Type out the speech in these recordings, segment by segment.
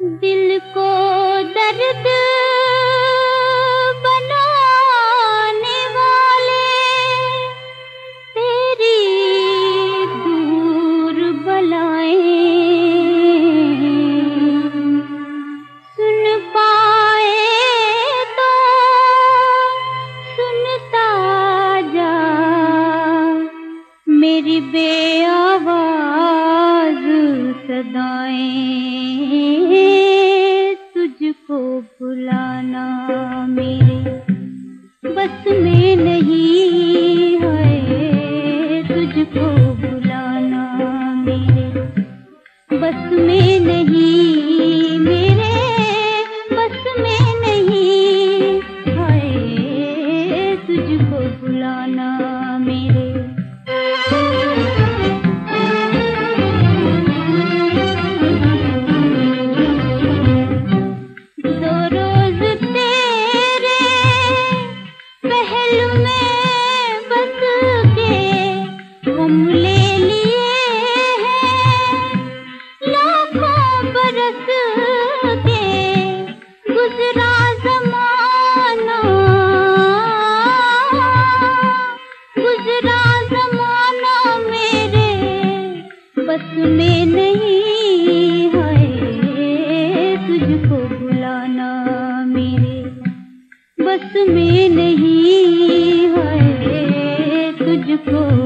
दिल को दर्द बनाने वाले, तेरी दूर बलाएँ। सुन पाए तो सुनता जा, मेरी बेआवाज सदाएँ। बुलाना मेरे बस में नहीं है तुझको बुलाना मेरे बस में नहीं में नहीं है तुझको बुलाना मेरे। बस में नहीं है तुझको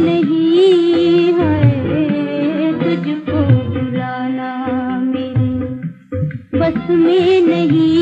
नहीं है तुझको बुलाना मेरे बस में नहीं